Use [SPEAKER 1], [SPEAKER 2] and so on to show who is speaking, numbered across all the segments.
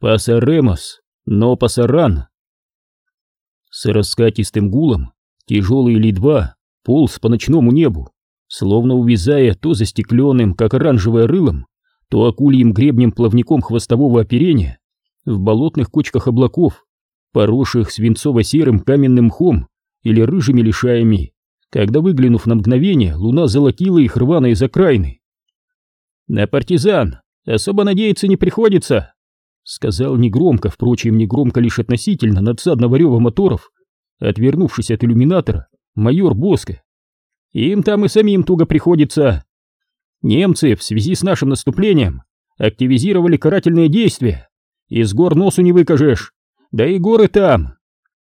[SPEAKER 1] Пасаремос, но пасаран. С раскатистым гулом тяжелый Ли-2 полз по ночному небу, словно увязая то застекленным, как оранжевое рылом, то акульим гребнем плавником хвостового оперения в болотных кочках облаков, поросших свинцово-серым каменным мхом или рыжими лишаями, когда, выглянув на мгновение, луна золотила их рваные закраины. «На партизан особо надеяться не приходится», сказал негромко, впрочем, негромко лишь относительно надсадного рева моторов, отвернувшись от иллюминатора, майор Боско. Им там и самим туго приходится. Немцы в связи с нашим наступлением активизировали карательные действия. Из гор носу не выкажешь. Да и горы там.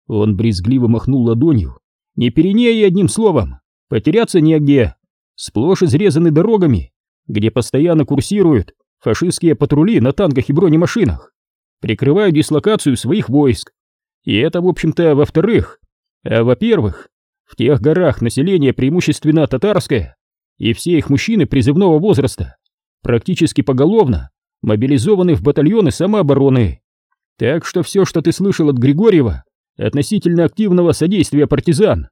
[SPEAKER 1] Он брезгливо махнул ладонью. Не переней одним словом. Потеряться негде. Сплошь изрезаны дорогами, где постоянно курсируют фашистские патрули на танках и бронемашинах прикрываю дислокацию своих войск. И это, в общем-то, во-вторых. А во-первых, в тех горах население преимущественно татарское, и все их мужчины призывного возраста практически поголовно мобилизованы в батальоны самообороны. Так что все, что ты слышал от Григорьева, относительно активного содействия партизан.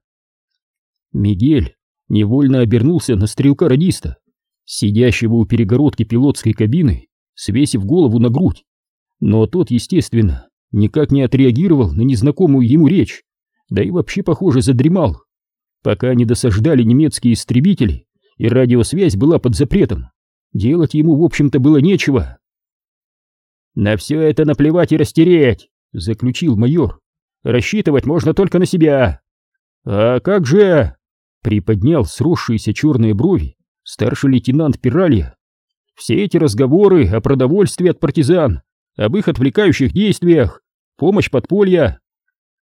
[SPEAKER 1] Мигель невольно обернулся на стрелка-радиста, сидящего у перегородки пилотской кабины, свесив голову на грудь. Но тот, естественно, никак не отреагировал на незнакомую ему речь, да и вообще, похоже, задремал. Пока не досаждали немецкие истребители, и радиосвязь была под запретом, делать ему, в общем-то, было нечего. «На все это наплевать и растереть», — заключил майор. «Рассчитывать можно только на себя». «А как же...» — приподнял сросшиеся черные брови старший лейтенант Пиралья. «Все эти разговоры о продовольствии от партизан об их отвлекающих действиях, помощь подполья.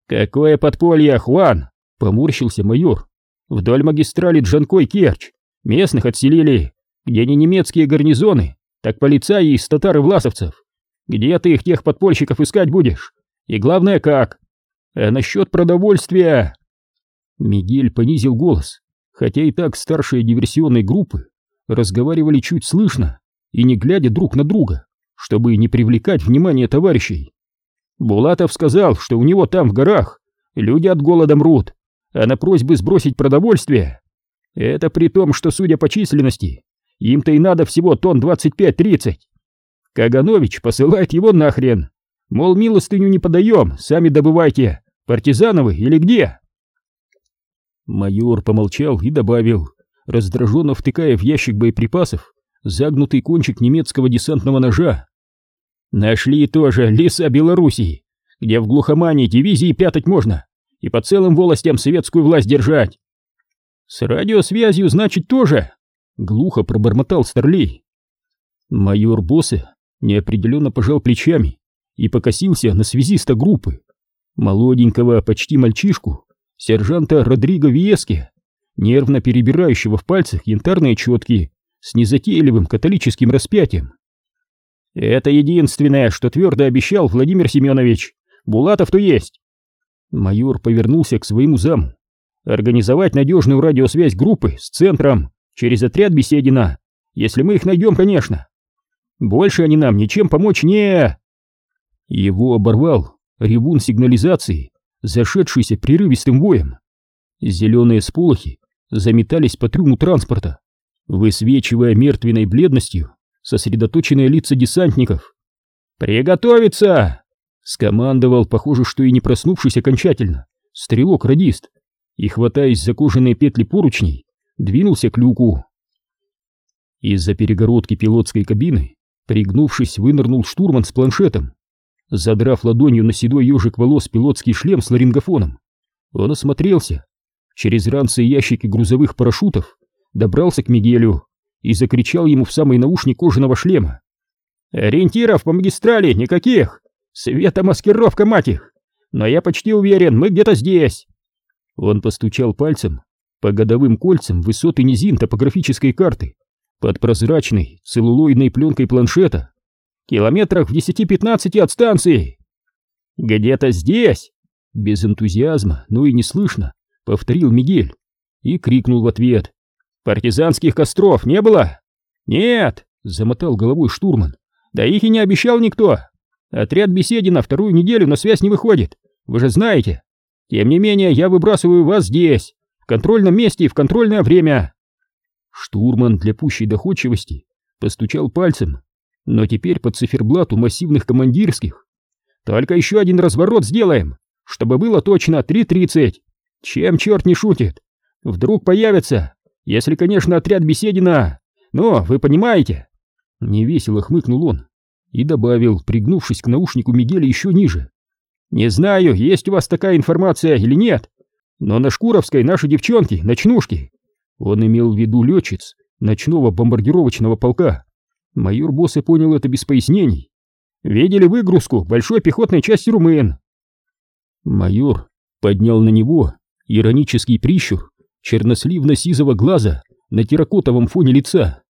[SPEAKER 1] Какое подполье, Хуан? Поморщился майор. Вдоль магистрали Джанкой-Керчь местных отселили, где не немецкие гарнизоны, так полицаи из татар власовцев. Где ты их тех подпольщиков искать будешь? И главное, как? А насчет продовольствия... Мигель понизил голос, хотя и так старшие диверсионной группы разговаривали чуть слышно и не глядя друг на друга чтобы не привлекать внимание товарищей. Булатов сказал, что у него там в горах люди от голода мрут, а на просьбы сбросить продовольствие это при том, что, судя по численности, им-то и надо всего тонн 25-30. Каганович посылает его нахрен. Мол, милостыню не подаем, сами добывайте. Партизановы или где? Майор помолчал и добавил, раздраженно втыкая в ящик боеприпасов загнутый кончик немецкого десантного ножа. Нашли тоже леса Белоруссии, где в глухомании дивизии пятать можно и по целым волостям советскую власть держать. С радиосвязью, значит, тоже, глухо пробормотал Старлей. Майор Боссе неопределенно пожал плечами и покосился на связиста группы, молоденького почти мальчишку, сержанта Родриго Виески, нервно перебирающего в пальцах янтарные четки с незатейливым католическим распятием. Это единственное, что твердо обещал Владимир Семенович. Булатов-то есть. Майор повернулся к своему заму. Организовать надежную радиосвязь группы с центром через отряд Беседина, если мы их найдем, конечно. Больше они нам ничем помочь не... Его оборвал ревун сигнализации, зашедшийся прерывистым воем. Зеленые сполохи заметались по трюму транспорта высвечивая мертвенной бледностью сосредоточенные лица десантников. «Приготовиться!» — скомандовал, похоже, что и не проснувшись окончательно, стрелок-радист, и, хватаясь за кожаные петли поручней, двинулся к люку. Из-за перегородки пилотской кабины, пригнувшись, вынырнул штурман с планшетом. Задрав ладонью на седой ежик волос пилотский шлем с ларингофоном, он осмотрелся. Через ранцы и ящики грузовых парашютов добрался к Мигелю и закричал ему в самый наушник кожаного шлема. «Ориентиров по магистрали никаких! Светомаскировка, мать их! Но я почти уверен, мы где-то здесь!» Он постучал пальцем по годовым кольцам высоты низин топографической карты под прозрачной целлулоидной пленкой планшета, километрах в 10-15 от станции. «Где-то здесь!» Без энтузиазма, но и не слышно, повторил Мигель и крикнул в ответ. Партизанских костров не было? Нет, замотал головой штурман. Да их и не обещал никто. Отряд Беседина вторую неделю на связь не выходит, вы же знаете. Тем не менее, я выбрасываю вас здесь, в контрольном месте и в контрольное время. Штурман для пущей доходчивости постучал пальцем, но теперь под циферблату массивных командирских. Только еще один разворот сделаем, чтобы было точно 3.30. Чем черт не шутит? Вдруг появится, если, конечно, отряд Беседина. Но, вы понимаете? Невесело хмыкнул он и добавил, пригнувшись к наушнику Мигеля еще ниже. Не знаю, есть у вас такая информация или нет, но на Шкуровской наши девчонки, ночнушки. Он имел в виду летчиц ночного бомбардировочного полка. Майор Боссе понял это без пояснений. Видели выгрузку большой пехотной части румын. Майор поднял на него иронический прищур черносливно-сизого глаза на терракотовом фоне лица.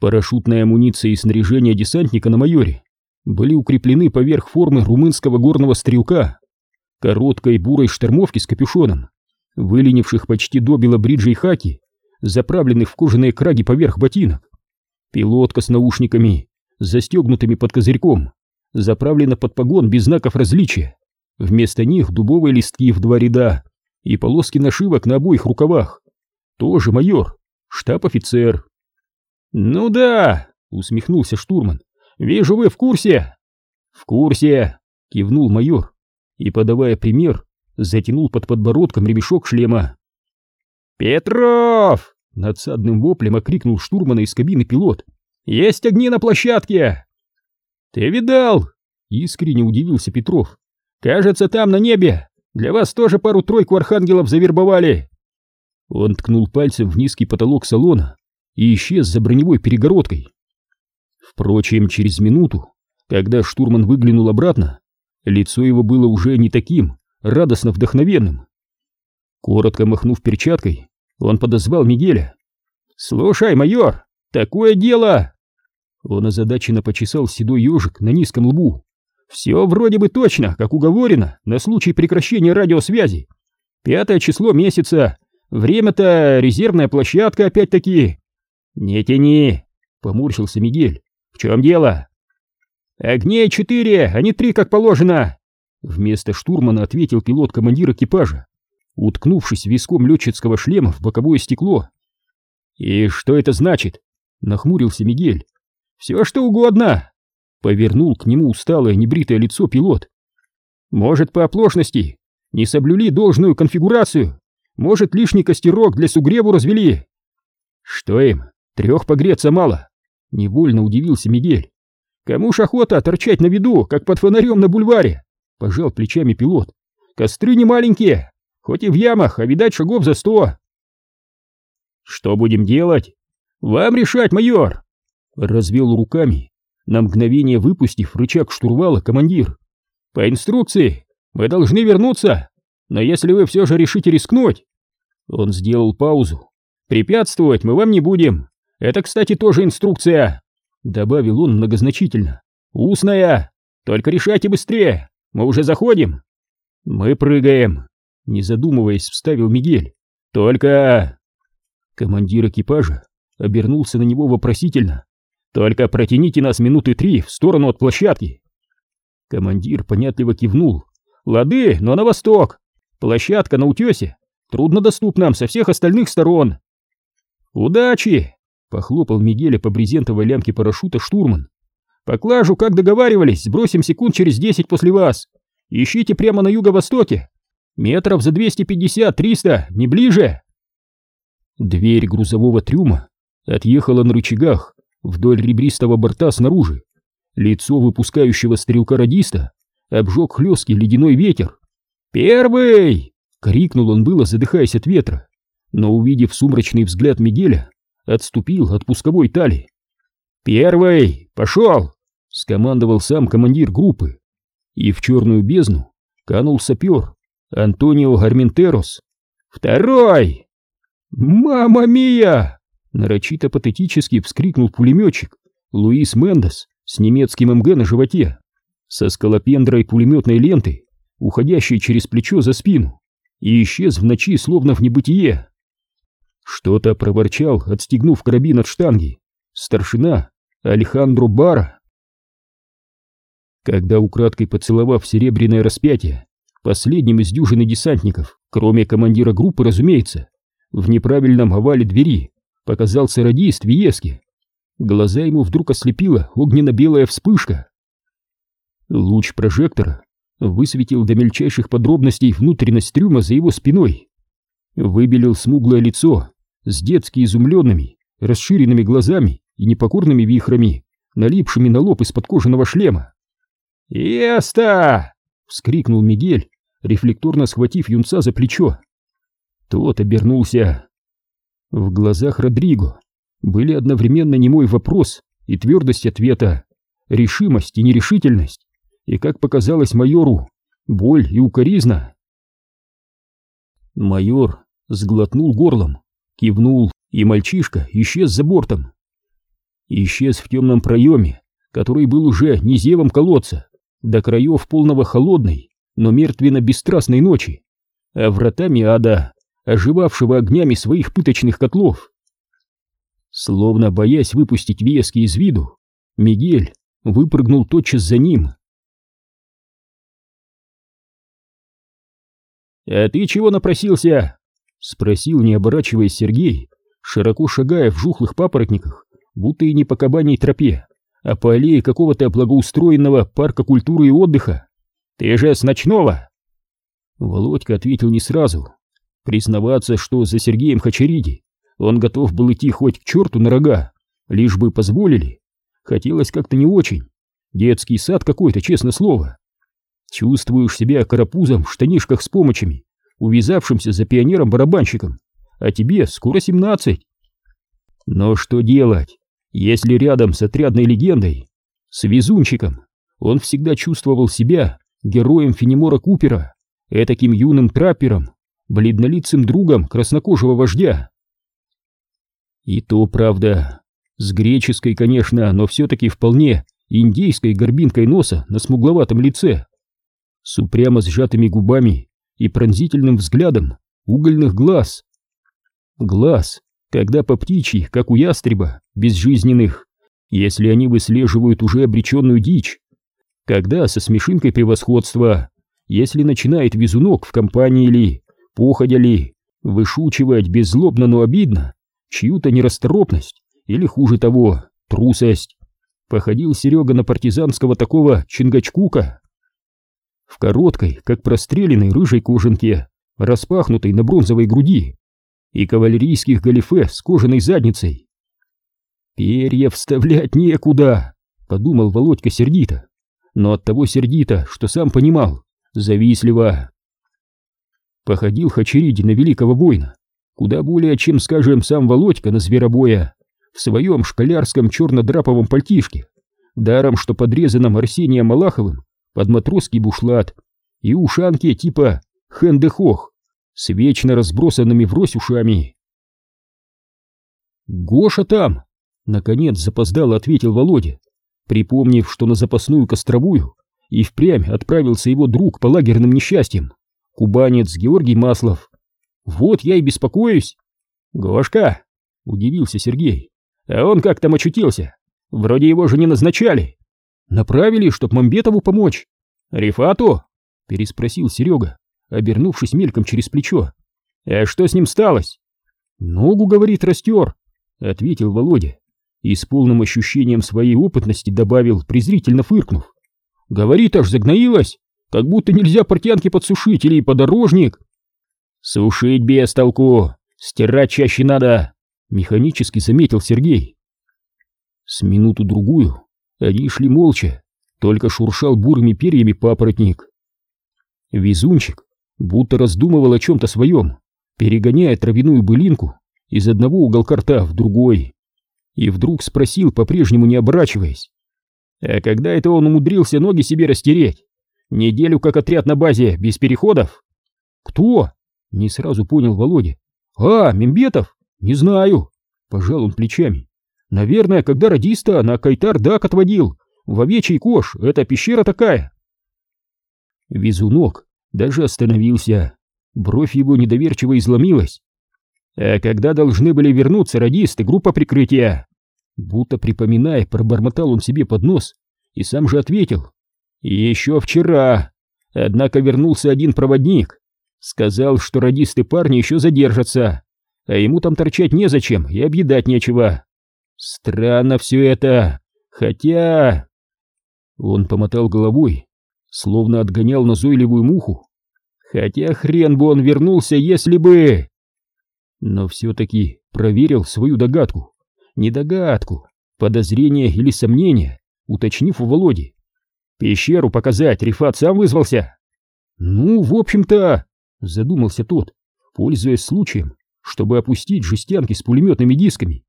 [SPEAKER 1] Парашютная амуниция и снаряжение десантника на майоре были укреплены поверх формы румынского горного стрелка, короткой бурой штормовки с капюшоном, выленивших почти до белобриджей хаки, заправленных в кожаные краги поверх ботинок. Пилотка с наушниками, застегнутыми под козырьком, заправлена под погон без знаков различия. Вместо них дубовые листки в два ряда и полоски нашивок на обоих рукавах. Тоже майор, штаб-офицер. «Ну да», — усмехнулся штурман, — «вижу, вы в курсе». «В курсе», — кивнул майор и, подавая пример, затянул под подбородком ремешок шлема. «Петров!» — надсадным воплем окрикнул штурмана из кабины пилот. «Есть огни на площадке!» «Ты видал?» — искренне удивился Петров. «Кажется, там на небе для вас тоже пару-тройку архангелов завербовали!» Он ткнул пальцем в низкий потолок салона и исчез за броневой перегородкой. Впрочем, через минуту, когда штурман выглянул обратно, лицо его было уже не таким радостно вдохновенным. Коротко махнув перчаткой, он подозвал Мигеля. «Слушай, майор, такое дело!» Он озадаченно почесал седой ежик на низком лбу. «Все вроде бы точно, как уговорено, на случай прекращения радиосвязи. Пятое число месяца, время-то резервная площадка опять-таки». «Не тяни!» — поморщился Мигель. «В чем дело?» «Огней четыре, а не три, как положено!» Вместо штурмана ответил пилот-командир экипажа, уткнувшись виском летчицкого шлема в боковое стекло. «И что это значит?» — нахмурился Мигель. «Все что угодно!» — повернул к нему усталое небритое лицо пилот. «Может, по оплошности не соблюли должную конфигурацию, может, лишний костерок для сугреву развели?» «Что им, трех погреться мало?» — невольно удивился Мигель. «Кому ж охота торчать на виду, как под фонарем на бульваре?» — пожал плечами пилот. «Костры не маленькие, хоть и в ямах, а видать шагов за сто». «Что будем делать?» «Вам решать, майор!» Развел руками, на мгновение выпустив рычаг штурвала командир. «По инструкции мы должны вернуться, но если вы все же решите рискнуть...» Он сделал паузу. «Препятствовать мы вам не будем. Это, кстати, тоже инструкция!» Добавил он многозначительно. «Устная! Только решайте быстрее! Мы уже заходим!» «Мы прыгаем!» Не задумываясь, вставил Мигель. «Только...» Командир экипажа обернулся на него вопросительно. «Только протяните нас минуты три в сторону от площадки!» Командир понятливо кивнул. «Лады, но на восток! Площадка на утесе труднодоступна нам со всех остальных сторон!» «Удачи!» — похлопал Мигеля по брезентовой лямке парашюта штурман. Поклажу, как договаривались, сбросим секунд через десять после вас. Ищите прямо на юго-востоке. Метров за 250-300, не ближе. Дверь грузового трюма отъехала на рычагах вдоль ребристого борта снаружи. Лицо выпускающего стрелка-радиста обжег хлесткий ледяной ветер. «Первый!» — крикнул он было, задыхаясь от ветра, но, увидев сумрачный взгляд Мигеля, отступил от пусковой тали. «Первый! Пошел!» — скомандовал сам командир группы. И в черную бездну канул сапер Антонио Гарментерос. «Второй!» «Мама мия!» — нарочито патетически вскрикнул пулеметчик Луис Мендес с немецким МГ на животе, со скалопендрой пулеметной ленты, уходящей через плечо за спину, и исчез в ночи, словно в небытие. Что-то проворчал, отстегнув карабин от штанги. Старшина Алехандро Бара. Когда, украдкой поцеловав серебряное распятие, последним из дюжины десантников, кроме командира группы, разумеется, в неправильном овале двери показался радист Виески. Глаза ему вдруг ослепила огненно-белая вспышка. Луч прожектора высветил до мельчайших подробностей внутренность трюма за его спиной. Выбелил смуглое лицо с детски изумленными, расширенными глазами и непокорными вихрами, налипшими на лоб из-под кожаного шлема. «Еста!» — вскрикнул Мигель, рефлекторно схватив юнца за плечо. Тот обернулся. В глазах Родриго были одновременно немой вопрос и твердость ответа, решимость и нерешительность, и, как показалось майору, боль и укоризна. Майор сглотнул горлом, кивнул, и мальчишка исчез за бортом. Исчез в темном проеме, который был уже не зевом колодца, до краев полного холодной, но мертвенно-бесстрастной ночи, а вратами ада, оживавшего огнями своих пыточных котлов. Словно боясь выпустить Вески из виду, Мигель выпрыгнул тотчас за ним. «А ты чего напросился?» — спросил, не оборачиваясь Сергей, широко шагая в жухлых папоротниках, будто и не по кабаней тропе, а по аллее какого-то благоустроенного парка культуры и отдыха. «Ты же с ночного!» Володька ответил не сразу. Признаваться, что за Сергеем Хачариди он готов был идти хоть к черту на рога, лишь бы позволили. Хотелось как-то не очень. Детский сад какой-то, честное слово. Чувствуешь себя карапузом в штанишках с помощами, увязавшимся за пионером-барабанщиком, а тебе скоро семнадцать. Но что делать, если рядом с отрядной легендой, с везунчиком, он всегда чувствовал себя героем Фенемора Купера, этаким юным траппером, бледнолицым другом краснокожего вождя. И то правда, с греческой, конечно, но все-таки вполне индейской горбинкой носа на смугловатом лице, с упрямо сжатыми губами и пронзительным взглядом угольных глаз. Глаз, когда по птичьи, как у ястреба, безжизненных, если они выслеживают уже обреченную дичь, когда со смешинкой превосходства, если начинает везунок в компании ли, походя ли, вышучивать беззлобно, но обидно, чью-то нерасторопность или, хуже того, трусость. Походил Серега на партизанского такого Чингачкука. В короткой, как простреленной рыжей кожанке, распахнутой на бронзовой груди, и кавалерийских галифе с кожаной задницей. «Перья вставлять некуда», — подумал Володька сердито но от того сердито, что сам понимал, завистливо. Походил Хачериди на великого воина, куда более, чем, скажем, сам Володька на зверобоя, в своем школярском черно-драповом пальтишке, даром, что подрезанном Арсением Малаховым под матросский бушлат и ушанки типа хендехох с вечно разбросанными врозь ушами. «Гоша там!» — наконец запоздало ответил Володя припомнив, что на запасную костровую и впрямь отправился его друг по лагерным несчастьям, кубанец Георгий Маслов. Вот я и беспокоюсь. Гошка, удивился Сергей, а он как там очутился? Вроде его же не назначали. Направили, чтоб Мамбетову помочь. Рифату? Переспросил Серега, обернувшись мельком через плечо. А что с ним сталось? Ногу, говорит, растер, ответил Володя и с полным ощущением своей опытности добавил, презрительно фыркнув. «Говорит, аж загноилась, как будто нельзя портянки подсушить или подорожник». «Сушить без толку, стирать чаще надо», — механически заметил Сергей. С минуту-другую они шли молча, только шуршал бурыми перьями папоротник. Везунчик будто раздумывал о чем-то своем, перегоняя травяную былинку из одного уголка рта в другой и вдруг спросил, по-прежнему не оборачиваясь. «А когда это он умудрился ноги себе растереть? Неделю как отряд на базе, без переходов?» «Кто?» — не сразу понял Володя. «А, Мембетов? Не знаю». Пожал он плечами. «Наверное, когда радиста на Кайтар-Дак отводил. В овечий кош, это пещера такая». Везунок даже остановился. Бровь его недоверчиво изломилась. А когда должны были вернуться радисты, группа прикрытия? Будто припоминая, пробормотал он себе под нос и сам же ответил. Еще вчера. Однако вернулся один проводник. Сказал, что радисты парни еще задержатся, а ему там торчать незачем и объедать нечего. Странно все это, хотя... Он помотал головой, словно отгонял назойливую муху. Хотя хрен бы он вернулся, если бы... Но все-таки проверил свою догадку. Не догадку, подозрение или сомнение, уточнив у Володи. «Пещеру показать Рифат сам вызвался?» «Ну, в общем-то...» — задумался тот, пользуясь случаем, чтобы опустить жестянки с пулеметными дисками.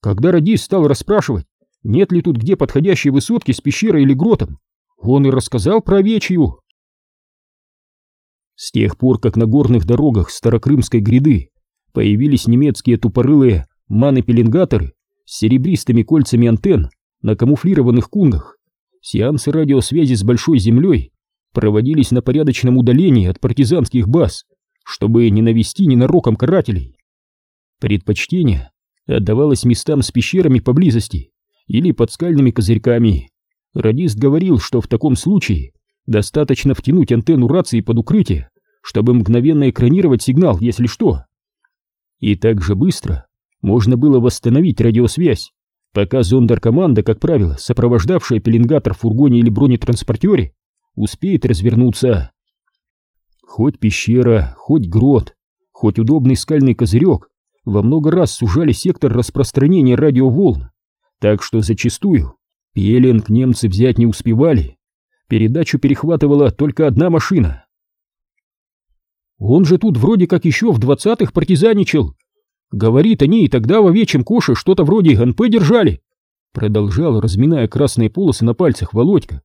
[SPEAKER 1] Когда радист стал расспрашивать, нет ли тут где подходящей высотки с пещерой или гротом, он и рассказал про овечью. С тех пор, как на горных дорогах Старокрымской гряды появились немецкие тупорылые маны-пеленгаторы с серебристыми кольцами антенн на камуфлированных кунгах, сеансы радиосвязи с Большой Землей проводились на порядочном удалении от партизанских баз, чтобы не навести ненароком карателей. Предпочтение отдавалось местам с пещерами поблизости или под скальными козырьками. Радист говорил, что в таком случае достаточно втянуть антенну рации под укрытие, чтобы мгновенно экранировать сигнал, если что. И так же быстро можно было восстановить радиосвязь, пока зондеркоманда, как правило, сопровождавшая пеленгатор в фургоне или бронетранспортере, успеет развернуться. Хоть пещера, хоть грот, хоть удобный скальный козырек во много раз сужали сектор распространения радиоволн, так что зачастую пеленг немцы взять не успевали. Передачу перехватывала только одна машина. Он же тут вроде как еще в двадцатых партизаничал. Говорит, они и тогда в овечьем коше что-то вроде ГНП держали. Продолжал, разминая красные полосы на пальцах Володька.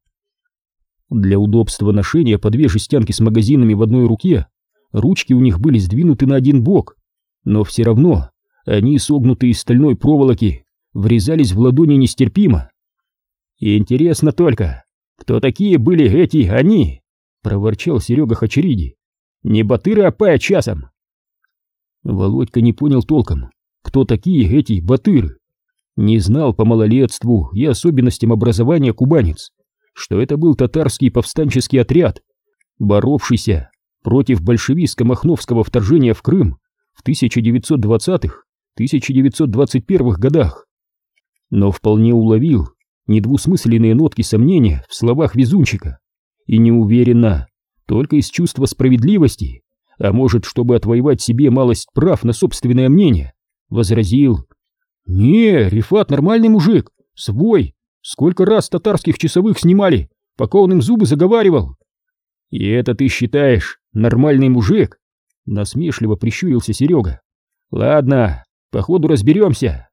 [SPEAKER 1] Для удобства ношения по две жестянки с магазинами в одной руке ручки у них были сдвинуты на один бок, но все равно они, согнутые из стальной проволоки, врезались в ладони нестерпимо. «Интересно только, кто такие были эти они?» — проворчал Серега Хачериди. «Не батыры, а пая часом!» Володька не понял толком, кто такие эти батыры. Не знал по малолетству и особенностям образования кубанец, что это был татарский повстанческий отряд, боровшийся против большевистско-махновского вторжения в Крым в 1920-1921 годах. Но вполне уловил недвусмысленные нотки сомнения в словах везунчика и не уверенно, только из чувства справедливости, а может, чтобы отвоевать себе малость прав на собственное мнение, возразил. «Не, Рифат нормальный мужик, свой, сколько раз татарских часовых снимали, пока он им зубы заговаривал». «И это ты считаешь нормальный мужик?» Насмешливо прищурился Серега. «Ладно, походу разберемся».